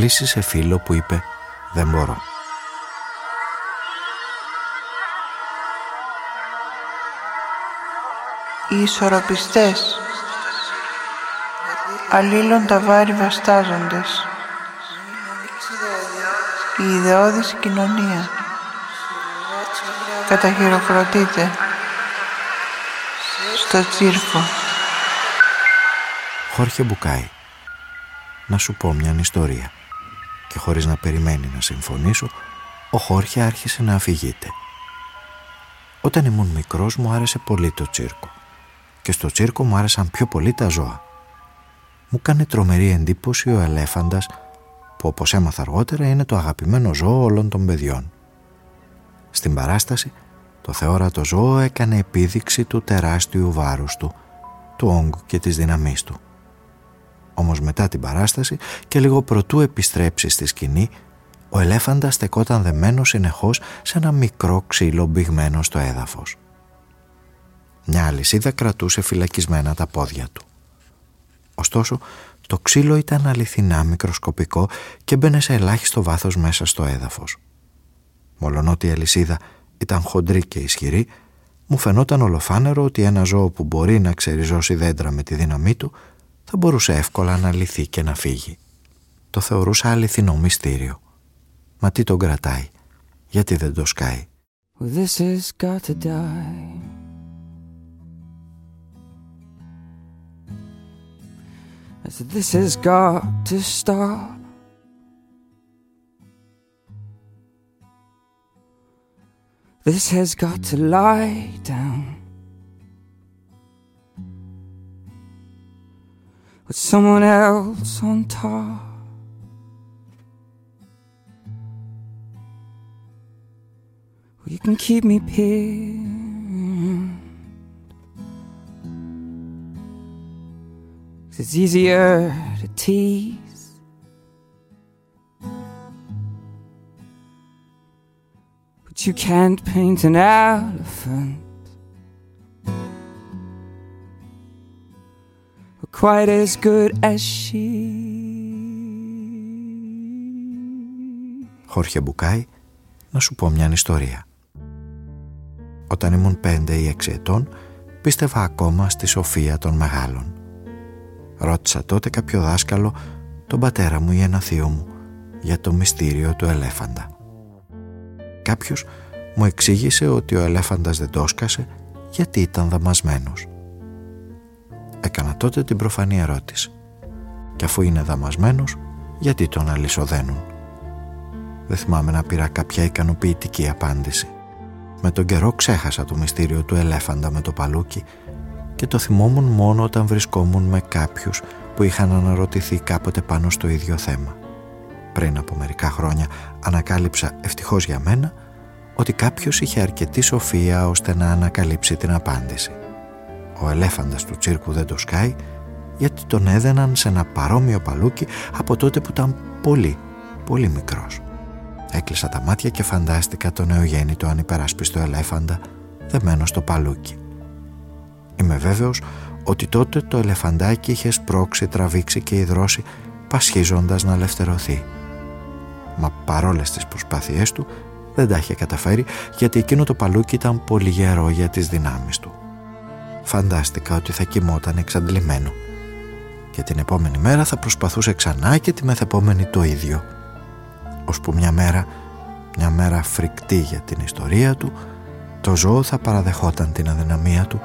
κλείσει σε φίλο που είπε «Δεν μπορώ». Οι ισορροπιστές αλλήλων τα βάρη βαστάζοντες. Η ιδεώδης κοινωνία καταχειροκροτείται στο τσίρκο. Χόρχε Μπουκάη να σου πω μια ιστορία και χωρίς να περιμένει να συμφωνήσω, ο Χόρχε άρχισε να αφηγείται. Όταν ήμουν μικρός μου άρεσε πολύ το τσίρκο και στο τσίρκο μου άρεσαν πιο πολύ τα ζώα. Μου κάνει τρομερή εντύπωση ο ελέφαντας που όπως έμαθα αργότερα είναι το αγαπημένο ζώο όλων των παιδιών. Στην παράσταση το θεόρατο ζώο έκανε επίδειξη του τεράστιου βάρους του, του όγκου και της δύναμής του. Όμως μετά την παράσταση και λίγο προτού επιστρέψει στη σκηνή, ο ελέφαντας στεκόταν δεμένο συνεχώς σε ένα μικρό ξύλο μπηγμένο στο έδαφος. Μια αλυσίδα κρατούσε φυλακισμένα τα πόδια του. Ωστόσο, το ξύλο ήταν αληθινά μικροσκοπικό και μπαίνε σε ελάχιστο βάθος μέσα στο έδαφος. Μολονότι η αλυσίδα ήταν χοντρή και ισχυρή, μου φαινόταν ολοφάνερο ότι ένα ζώο που μπορεί να ξεριζώσει δέντρα με τη δύναμή του θα μπορούσε εύκολα να λυθεί και να φύγει. Το θεωρούσα αληθινό μυστήριο. Μα τι τον κρατάει, γιατί δεν το σκάει; This has got to die. this has got to stop. This has got to lie down. With someone else on top. Well, you can keep me pinned. It's easier to tease. But you can't paint an elephant. Quite as good as she. Χόρχε Μπουκάη, να σου πω μια ιστορία. Όταν ήμουν πέντε ή έξι ετών, πίστευα ακόμα στη σοφία των μεγάλων. Ρώτησα τότε κάποιο δάσκαλο, τον πατέρα μου ή ένα θείο μου, για το μυστήριο του ελέφαντα. Κάποιος μου εξήγησε ότι ο ελέφαντας δεν το σκασε γιατί ήταν δαμασμένος. Έκανα τότε την προφανή ερώτηση. Και αφού είναι δαμασμένος, γιατί τον αλυσοδένουν; Δεν θυμάμαι να πήρα κάποια ικανοποιητική απάντηση. Με τον καιρό ξέχασα το μυστήριο του ελέφαντα με το παλούκι και το θυμόμουν μόνο όταν βρισκόμουν με κάποιους που είχαν αναρωτηθεί κάποτε πάνω στο ίδιο θέμα. Πριν από μερικά χρόνια ανακάλυψα ευτυχώς για μένα ότι κάποιος είχε αρκετή σοφία ώστε να ανακαλύψει την απάντηση ο ελέφαντας του τσίρκου δεν το σκάει γιατί τον έδαιναν σε ένα παρόμοιο παλούκι από τότε που ήταν πολύ, πολύ μικρός. Έκλεισα τα μάτια και φαντάστηκα τον νεογέννητο ανυπεράσπιστο ελέφαντα δεμένο στο παλούκι. Είμαι βέβαιος ότι τότε το ελεφαντάκι είχε σπρώξει, τραβήξει και υδρώσει πασχίζοντας να ελευθερωθεί. Μα παρόλες τις προσπάθειές του δεν τα είχε καταφέρει γιατί εκείνο το παλούκι ήταν πολύ γερό για τις δυνάμεις του φαντάστηκα ότι θα κοιμόταν εξαντλημένο. Και την επόμενη μέρα θα προσπαθούσε ξανά και τη μεθεπόμενη το ίδιο. Ώσπου μια μέρα μια μέρα φρικτή για την ιστορία του το ζώο θα παραδεχόταν την αδυναμία του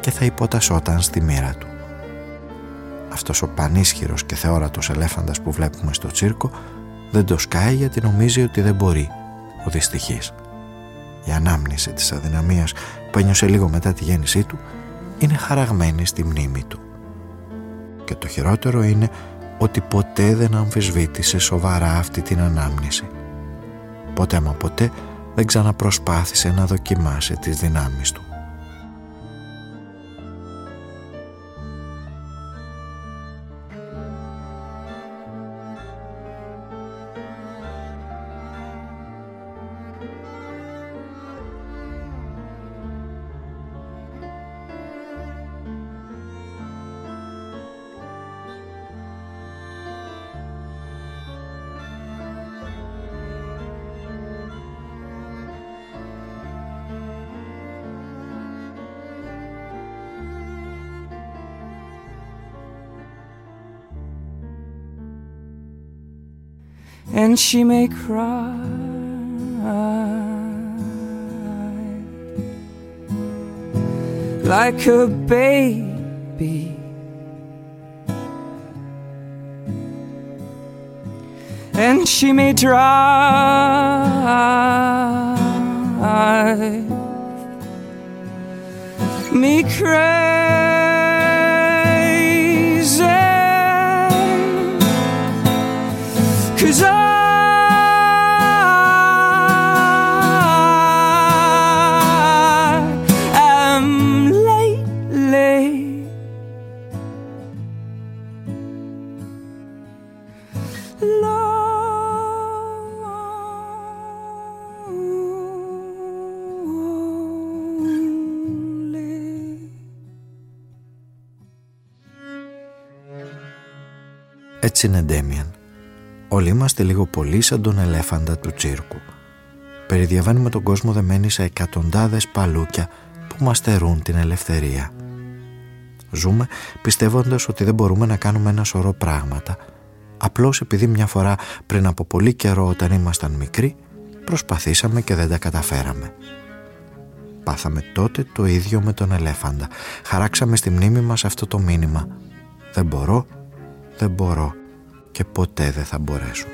και θα υποτασσόταν στη μοίρα του. Αυτός ο πανίσχυρος και θεόρατος ελέφαντας που βλέπουμε στο τσίρκο δεν το σκάει γιατί νομίζει ότι δεν μπορεί ο δυστυχής. Η ανάμνηση της αδυναμίας που ένιωσε λίγο μετά τη γέννησή του είναι χαραγμένη στη μνήμη του. Και το χειρότερο είναι ότι ποτέ δεν αμφισβήτησε σοβαρά αυτή την ανάμνηση. Ποτέ μα ποτέ δεν ξαναπροσπάθησε να δοκιμάσει τις δυνάμεις του. And she may cry like a baby. And she may drive me crazy. Cause I Έτσι είναι Ντέμιαν. Όλοι είμαστε λίγο πολύ σαν τον ελέφαντα του τσίρκου. Περιδιαβαίνουμε τον κόσμο δεμένοι σε εκατοντάδες παλούκια που μας στερούν την ελευθερία. Ζούμε πιστεύοντας ότι δεν μπορούμε να κάνουμε ένα σωρό πράγματα. Απλώς επειδή μια φορά πριν από πολύ καιρό όταν ήμασταν μικροί προσπαθήσαμε και δεν τα καταφέραμε. Πάθαμε τότε το ίδιο με τον ελέφαντα. Χαράξαμε στη μνήμη μας αυτό το μήνυμα. Δεν μπορώ, δεν μπορώ και ποτέ δεν θα μπορέσω.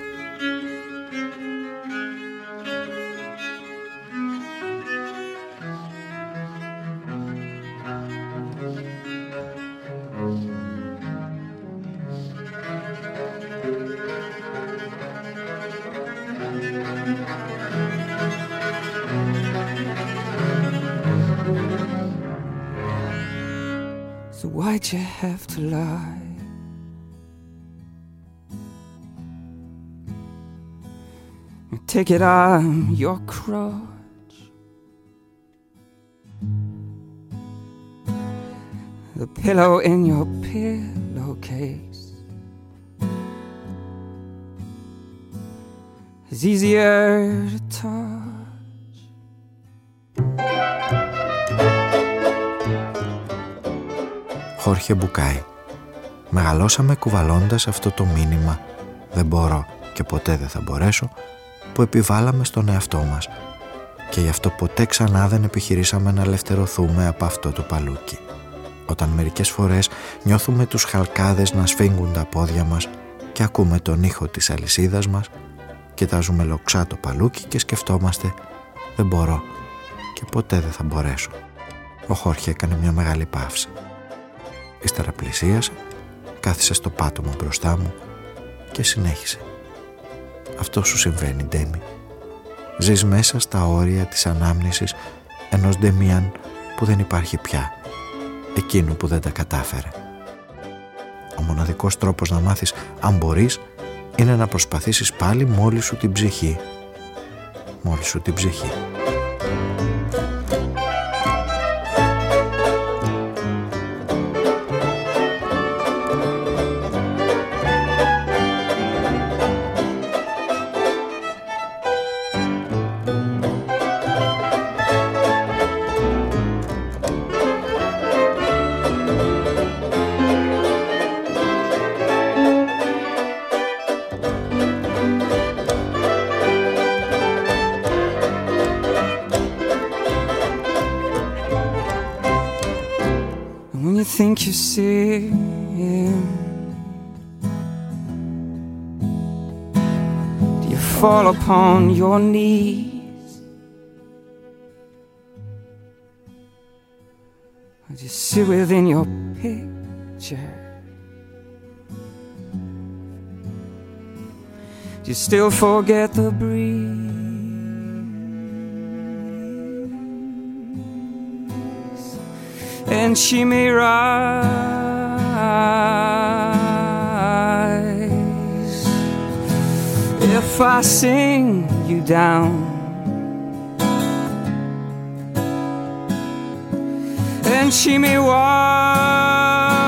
So why'd you have to lie? Take it, I'm your crutch. The pillow in your pillowcase is easier to touch. Χόρχε Μπουκάη. Μεγαλώσαμε κουβαλώντας αυτό το μήνυμα «Δεν μπορώ και ποτέ δεν θα μπορέσω» που επιβάλαμε στον εαυτό μας και γι' αυτό ποτέ ξανά δεν επιχειρήσαμε να ελευθερωθούμε από αυτό το παλούκι. Όταν μερικές φορές νιώθουμε τους χαλκάδες να σφίγγουν τα πόδια μας και ακούμε τον ήχο της αλυσίδας μας, κοιτάζουμε λοξά το παλούκι και σκεφτόμαστε «Δεν μπορώ και ποτέ δεν θα μπορέσω». Ο Χόρχε έκανε μια μεγάλη παύση. Ύστερα πλησίασε, κάθισε στο πάτωμα μπροστά μου και συνέχισε. Αυτό σου συμβαίνει, Ντέμι. Ζεις μέσα στα όρια της ανάμνησης ενός Ντεμιάν που δεν υπάρχει πια. Εκείνου που δεν τα κατάφερε. Ο μοναδικός τρόπος να μάθεις αν μπορείς είναι να προσπαθήσεις πάλι μόλις σου την ψυχή. Μόλις σου την ψυχή. Fall upon your knees? Or just sit within your picture. You still forget the breeze. And she may rise if I sing you down. And she may wisely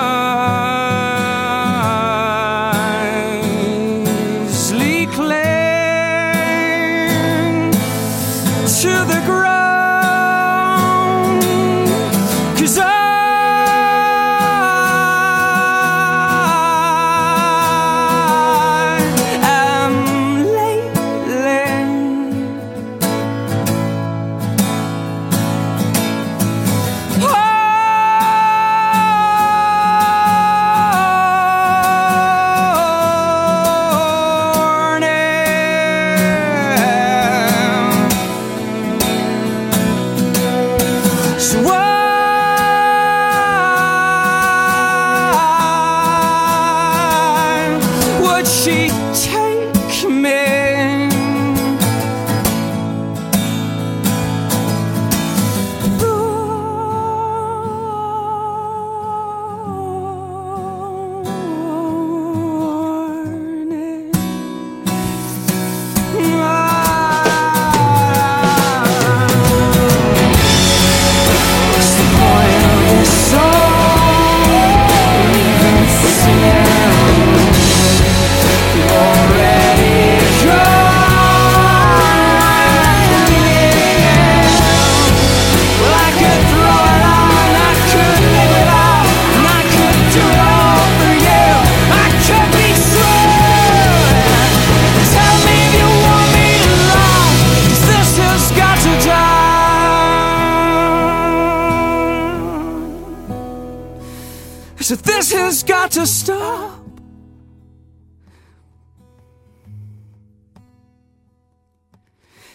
to stop.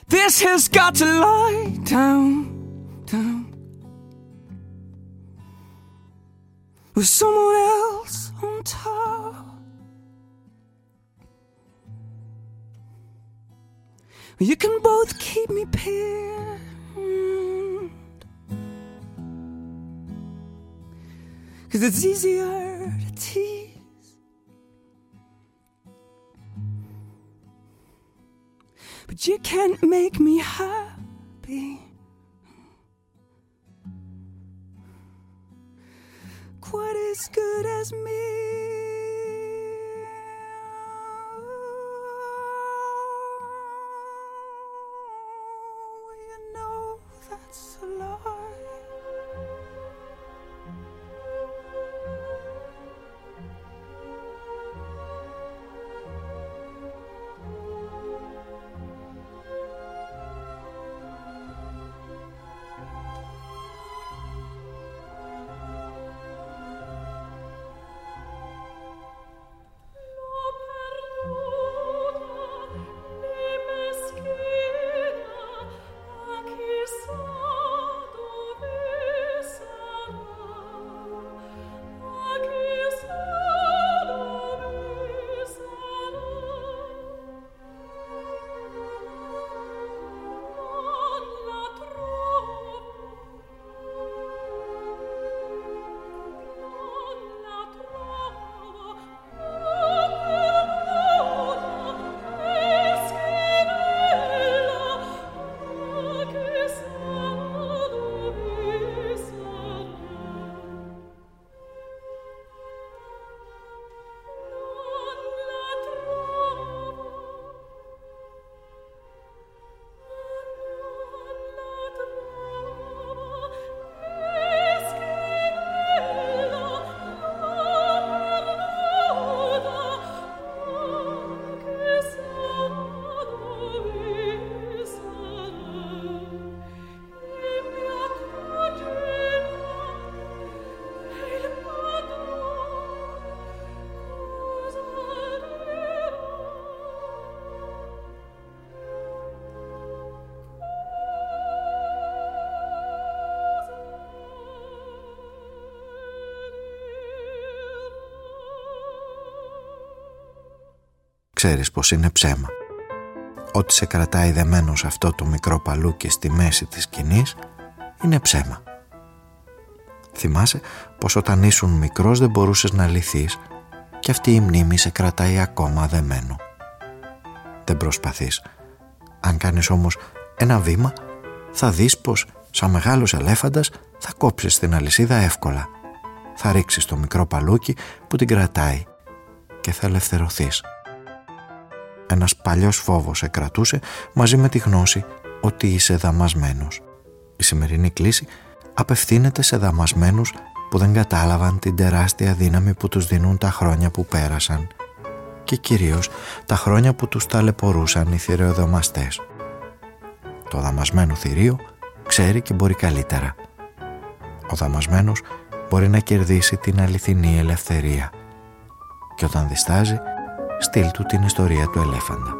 This has got to lie down, down. With someone else on top. You can both keep me pinned. Cause it's easier to tease. But you can't make me happy. Quite as good as me. ξέρεις πως είναι ψέμα. Ό,τι σε κρατάει δεμένος σε αυτό το μικρό παλούκι στη μέση της σκηνής είναι ψέμα. Θυμάσαι πως όταν ήσουν μικρός δεν μπορούσες να λυθείς και αυτή η μνήμη σε κρατάει ακόμα δεμένο. Δεν προσπαθείς. Αν κάνεις όμως ένα βήμα θα δεις πως σαν μεγάλος ελέφαντας θα κόψεις την αλυσίδα εύκολα. Θα ρίξεις το μικρό παλούκι που την κρατάει και θα ελευθερωθείς. Ένας παλιός φόβος σε κρατούσε μαζί με τη γνώση ότι είσαι δαμασμένος. Η σημερινή κλίση απευθύνεται σε δαμασμένους που δεν κατάλαβαν την τεράστια δύναμη που τους δίνουν τα χρόνια που πέρασαν και κυρίως τα χρόνια που τους ταλαιπωρούσαν οι θηρεοδομαστές. Το δαμασμένο θηρίο ξέρει και μπορεί καλύτερα. Ο δαμασμένος μπορεί να κερδίσει την αληθινή ελευθερία και όταν διστάζει στείλ του την ιστορία του ελέφαντα.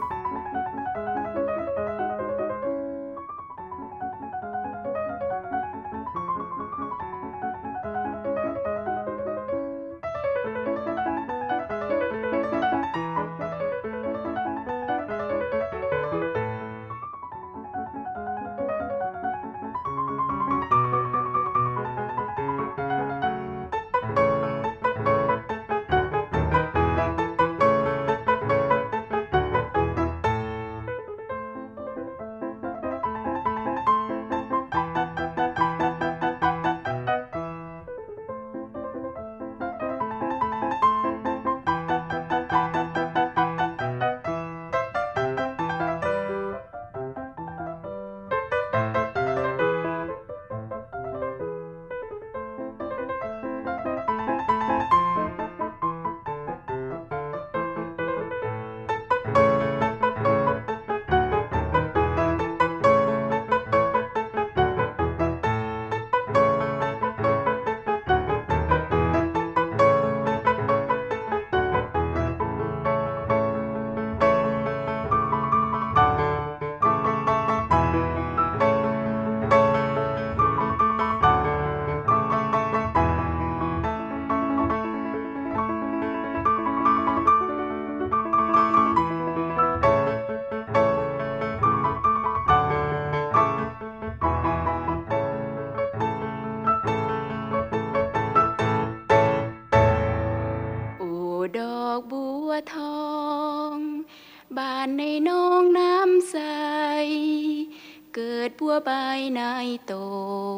ทั่วใบนายต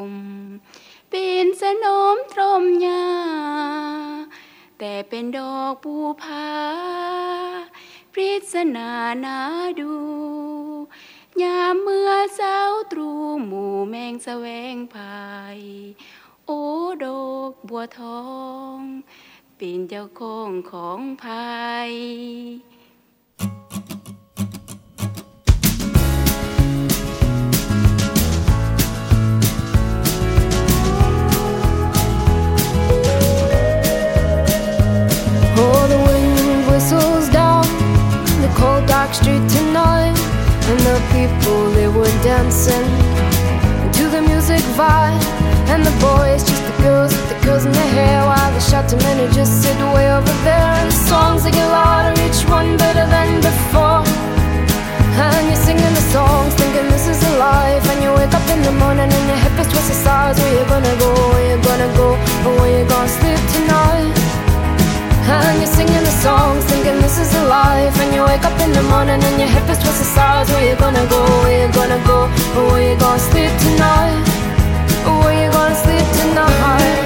ม เป็นสนมตรมยาแต่เป็นดอกปูพาปริศนานาดู ยามเมื่อเช้าตรูหมู่แมงแสวงภายโอดอกบัวทอง เป็นเจ้าของของภาย Park Street tonight And the people, they were dancing To the music vibe And the boys, just the girls with the girls in their hair While the shot just sit way over there And the songs, they get loud. you wake up in the morning and your hip is twisted sides Where you gonna go, where you gonna go? Where you gonna sleep tonight? Where you gonna sleep tonight?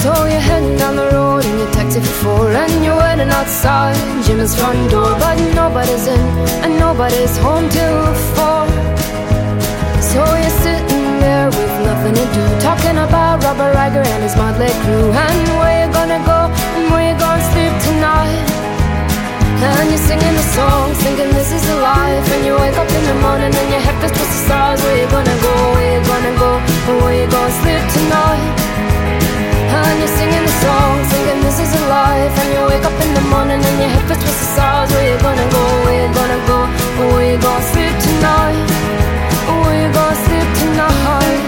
So you're heading down the road in your taxi for four And you're waiting outside Jimmy's front door But nobody's in and nobody's home till four. So you sit nothing to do. Talking about Robert Riger and his motley crew. And where you gonna go and where you gonna sleep tonight? And you're singing a song, thinking this is a life. And you wake up in the morning and your head feels just the stars. Where you gonna go, where you gonna go, and where you gonna sleep tonight? And you're singing a song, thinking this is a life. And you wake up in the morning and your head feels just the stars. Where you gonna go, where you gonna go, and where you gonna sleep tonight? Where you gonna sleep tonight?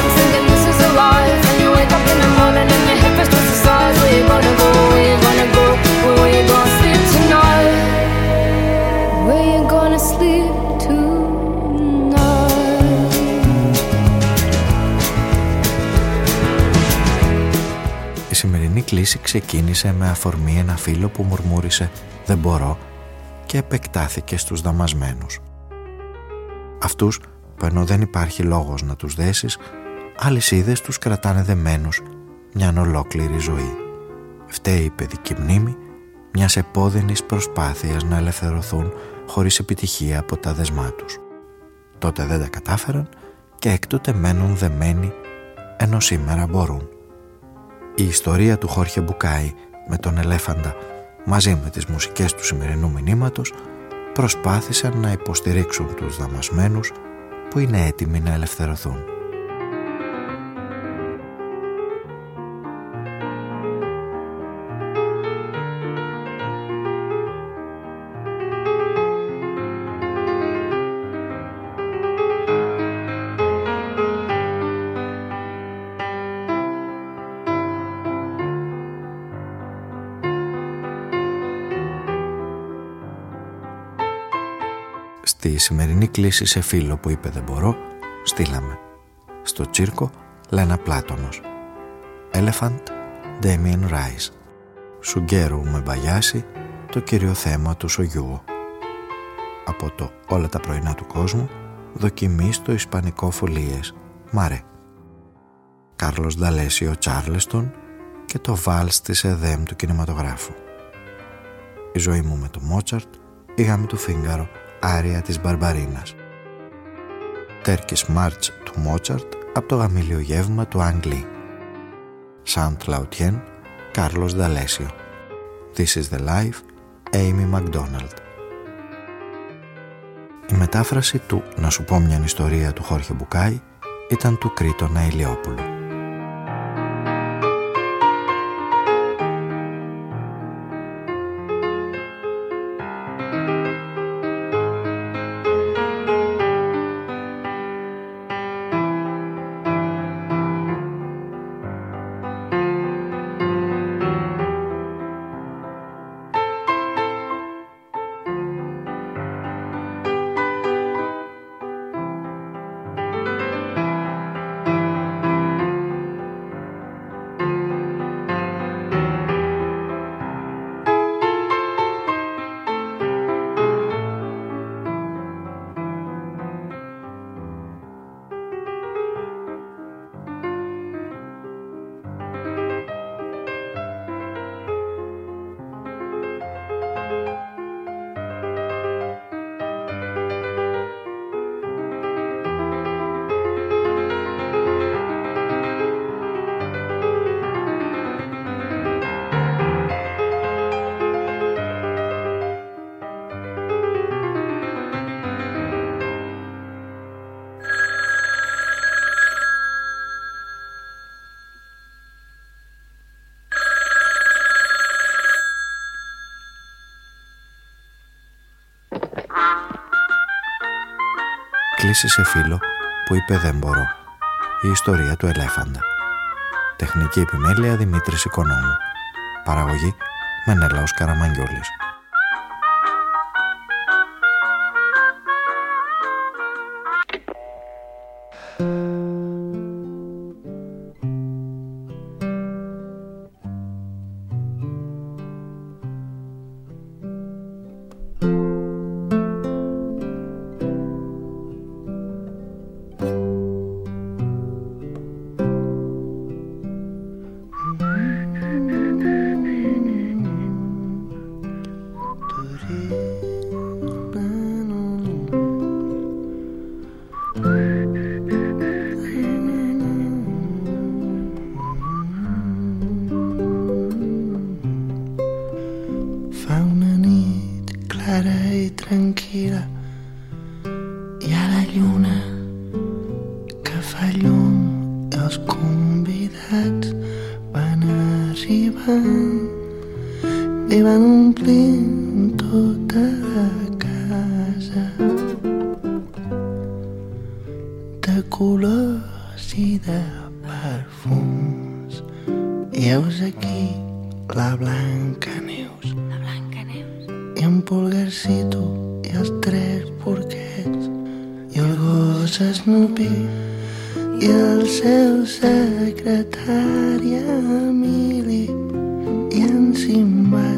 κλίση ξεκίνησε με αφορμή ένα φίλο που μουρμούρισε «Δεν μπορώ» και επεκτάθηκε στους δαμασμένους. Αυτούς που ενώ δεν υπάρχει λόγος να τους δέσεις, αλυσίδες τους κρατάνε δεμένους μια ολόκληρη ζωή. Φταίει η παιδική μνήμη μιας επώδυνης προσπάθειας να ελευθερωθούν χωρίς επιτυχία από τα δεσμά τους. Τότε δεν τα κατάφεραν και έκτοτε μένουν δεμένοι ενώ σήμερα μπορούν. Η ιστορία του Χόρχε Μπουκάη με τον Ελέφαντα μαζί με τις μουσικές του σημερινού μηνύματος προσπάθησαν να υποστηρίξουν τους δαμασμένους που είναι έτοιμοι να ελευθερωθούν. Σημερινή κλίση σε φίλο που είπε δεν μπορώ, στείλαμε. Στο τσίρκο Λένα Πλάτωνος. Elephant Damien Rice. Σουγκέρου με μπαγιάσει το κύριο θέμα του Σογιούο. Από το όλα τα πρωινά του κόσμου δοκιμή στο ισπανικό φωλίες Μαρέ. Κάρλος Νταλέσιο Τσάρλεστον και το βάλς της ΕΔΕΜ του κινηματογράφου. Η ζωή μου με το Μότσαρτ, η γάμη του Φίγκαρο άρια της Μπαρμπαρίνας. Τέρκης Μάρτς του Μότσαρτ από το γαμήλιο γεύμα του Αγγλί. Σαντ Λαουτιέν, Κάρλος Δαλέσιο. This is the life, Amy MacDonald. Η μετάφραση του «Να σου πω μια ιστορία» του Χόρχε Μπουκάη ήταν του Κρήτονα Ηλιόπουλου. Κλείσει σε φίλο που είπε δεν μπορώ. Η ιστορία του ελέφαντα. Τεχνική επιμέλεια Δημήτρης Οικονόμου. Παραγωγή Μενέλαος Καραμαγγιόλης. la Blanca Neus. La Blanca Neus. I un polgarcito i els tres porquets i el gos Snoopy i el seu secretari Emili i en Simba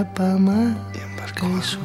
Atacama, y embarcó. Eso.